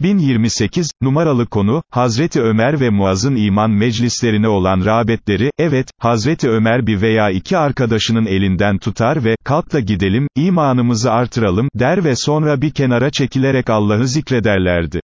1028, numaralı konu, Hazreti Ömer ve Muaz'ın iman meclislerine olan rağbetleri, evet, Hazreti Ömer bir veya iki arkadaşının elinden tutar ve, kalk da gidelim, imanımızı artıralım, der ve sonra bir kenara çekilerek Allah'ı zikrederlerdi.